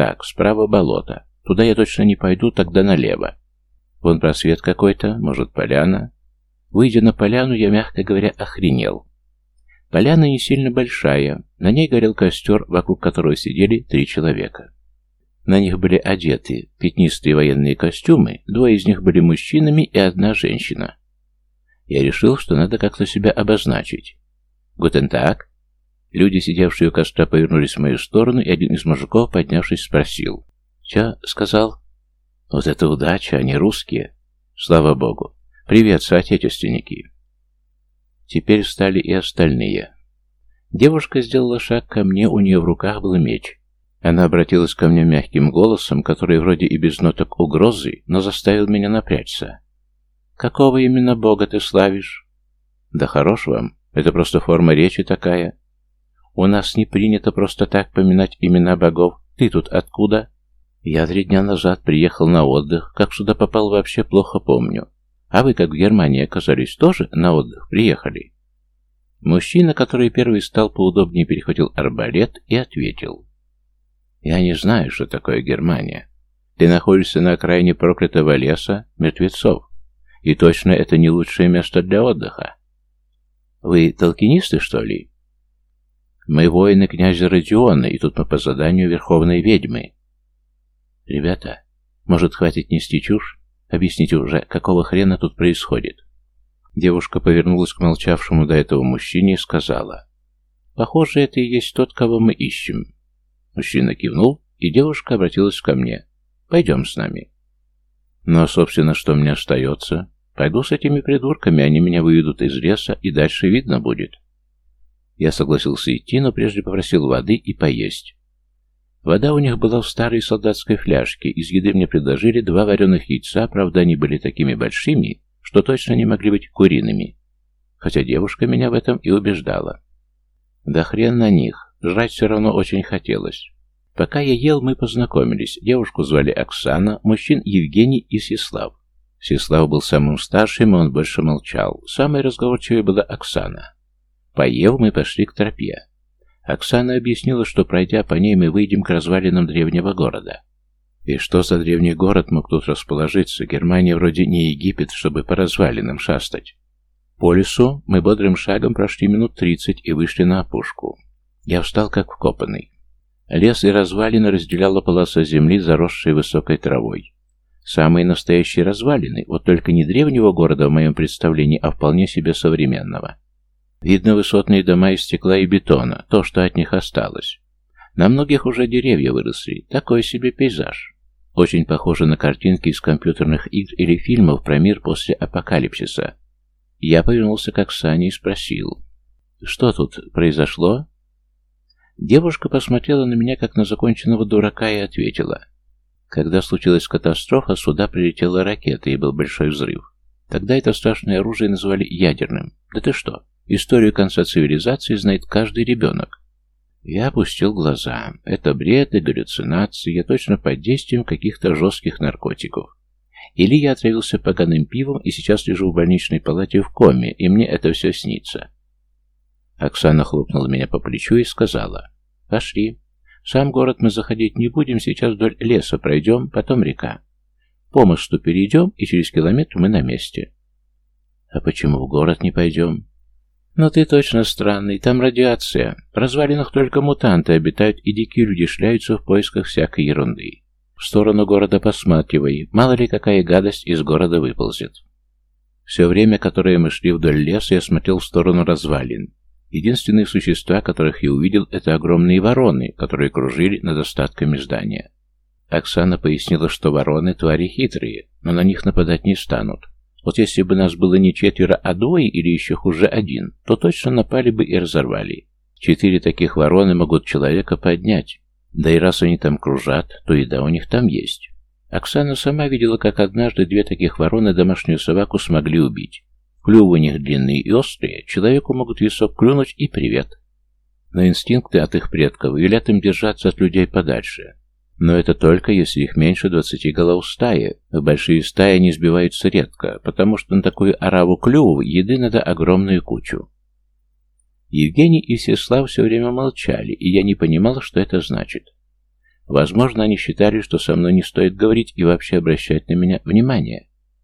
Так, справа болото. Туда я точно не пойду, тогда налево. Вон просвет какой-то, может, поляна. Выйдя на поляну, я, мягко говоря, охренел. Поляна не сильно большая, на ней горел костер, вокруг которого сидели три человека. На них были одеты пятнистые военные костюмы, двое из них были мужчинами и одна женщина. Я решил, что надо как-то себя обозначить. «Гутен так?» Люди, сидевшие у костра, повернулись в мою сторону, и один из мужиков, поднявшись, спросил. «Чё?» — сказал. «Вот это удача, они русские!» «Слава Богу! Привет, соотечественники!» Теперь встали и остальные. Девушка сделала шаг ко мне, у нее в руках был меч. Она обратилась ко мне мягким голосом, который вроде и без ноток угрозы, но заставил меня напрячься. «Какого именно бога ты славишь?» «Да хорош вам. Это просто форма речи такая. У нас не принято просто так поминать имена богов. Ты тут откуда?» «Я три дня назад приехал на отдых. Как сюда попал, вообще плохо помню. А вы, как в Германии оказались, тоже на отдых приехали?» Мужчина, который первый стал поудобнее, перехватил арбалет и ответил. «Я не знаю, что такое Германия. Ты находишься на окраине проклятого леса мертвецов, и точно это не лучшее место для отдыха. Вы толкинисты, что ли?» «Мы воины князя Родиона, и тут мы по заданию Верховной Ведьмы». «Ребята, может, хватит нести чушь? Объясните уже, какого хрена тут происходит?» Девушка повернулась к молчавшему до этого мужчине и сказала. «Похоже, это и есть тот, кого мы ищем». Мужчина кивнул, и девушка обратилась ко мне. «Пойдем с нами». «Ну, а, собственно, что мне остается? Пойду с этими придурками, они меня выведут из леса, и дальше видно будет». Я согласился идти, но прежде попросил воды и поесть. Вода у них была в старой солдатской фляжке, из еды мне предложили два вареных яйца, правда, они были такими большими, что точно не могли быть куриными. Хотя девушка меня в этом и убеждала. Да хрен на них, жрать все равно очень хотелось. Пока я ел, мы познакомились. Девушку звали Оксана, мужчин Евгений и Сеслав. Сеслав был самым старшим, и он больше молчал. Самой разговорчивой была Оксана. Поев, мы пошли к тропе. Оксана объяснила, что пройдя по ней, мы выйдем к развалинам древнего города. И что за древний город мог тут расположиться? Германия вроде не Египет, чтобы по развалинам шастать. По лесу мы бодрым шагом прошли минут тридцать и вышли на опушку. Я встал как вкопанный. Лес и развалины разделяла полоса земли, заросшая высокой травой. Самые настоящие развалины, вот только не древнего города в моем представлении, а вполне себе современного. Видно высотные дома из стекла и бетона, то, что от них осталось. На многих уже деревья выросли, такой себе пейзаж. Очень похоже на картинки из компьютерных игр или фильмов про мир после апокалипсиса. Я повернулся к Оксане и спросил, что тут произошло? Девушка посмотрела на меня, как на законченного дурака, и ответила. Когда случилась катастрофа, сюда прилетела ракета, и был большой взрыв. Тогда это страшное оружие называли ядерным. Да ты что, историю конца цивилизации знает каждый ребенок. Я опустил глаза. Это бред и галлюцинации, я точно под действием каких-то жестких наркотиков. Или я отравился поганым пивом и сейчас лежу в больничной палате в коме, и мне это все снится. Оксана хлопнула меня по плечу и сказала, «Пошли. Сам город мы заходить не будем, сейчас вдоль леса пройдем, потом река. По мосту перейдем, и через километр мы на месте». «А почему в город не пойдем?» «Но ты точно странный, там радиация. В развалинах только мутанты обитают, и дикие люди шляются в поисках всякой ерунды. В сторону города посматривай, мало ли какая гадость из города выползет». Все время, которое мы шли вдоль леса, я смотрел в сторону развалин. Единственные существа, которых я увидел, это огромные вороны, которые кружили над остатками здания. Оксана пояснила, что вороны – твари хитрые, но на них нападать не станут. Вот если бы нас было не четверо, а двое или еще хуже один, то точно напали бы и разорвали. Четыре таких вороны могут человека поднять. Да и раз они там кружат, то еда у них там есть. Оксана сама видела, как однажды две таких вороны домашнюю собаку смогли убить. Клювы у них длинные и острые, человеку могут висок клюнуть и привет. Но инстинкты от их предков велят им держаться от людей подальше. Но это только если их меньше двадцати голов стаи. В большие стаи они сбиваются редко, потому что на такую ораву клювов еды надо огромную кучу. Евгений и Сеслав все время молчали, и я не понимал, что это значит. Возможно, они считали, что со мной не стоит говорить и вообще обращать на меня внимание.